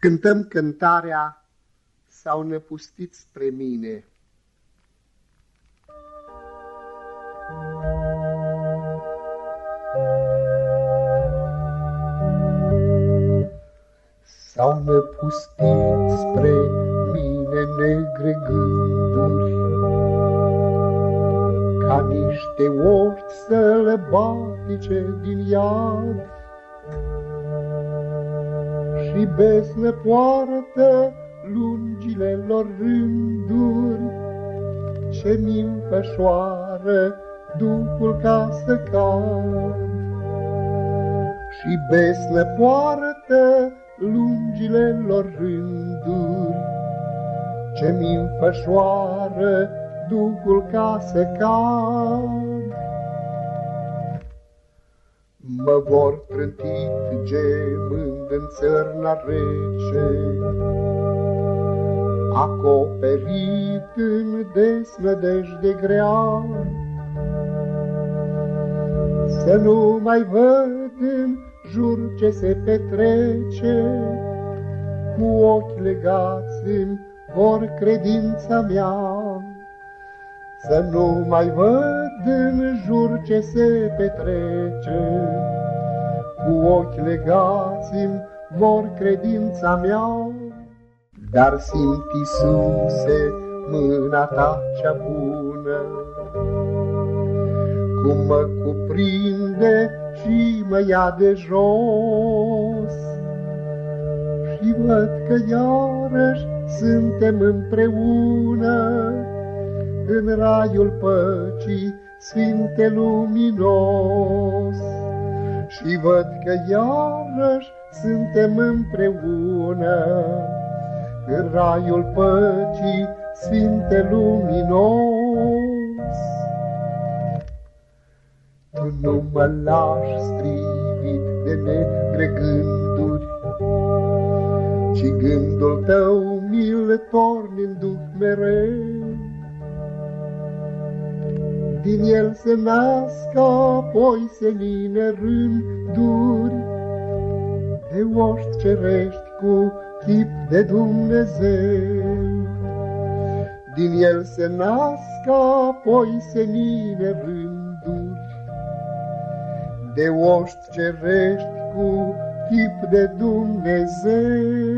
Cântăm cântarea S-au năpustit spre mine. S-au năpustit spre mine negre gânduri, Ca niște ochi sălbatice din iad, și besnă poartă lungile lor rânduri, ce mi înfășoară Duhul ca să cad. Și besnă poartă lungile lor rânduri, ce mi înfășoară Duhul ca să cad. Mă vor trântit gemând în țărna rece, Acoperit în desnădejde grea. Să nu mai văd în jur ce se petrece, Cu ochi legați îmi vor credința mea. Să nu mai văd în jur ce se petrece, Cu ochi legați vor credința mea. Dar simt, Iisuse, mâna ta cea bună, Cum mă cuprinde și mă ia de jos. Și văd că iarăși suntem împreună, în raiul păcii, Sfinte luminos. Și văd că iarăși suntem împreună, În raiul păcii, Sfinte luminos. Tu nu mă lași strivit de negre gânduri, Ci gândul tău mi-l torni în duh mereu. Din el se nasc apoi seline rânduri De oști cerești cu chip de Dumnezeu. Din el se nasc apoi seline rânduri De oști cerești cu chip de Dumnezeu.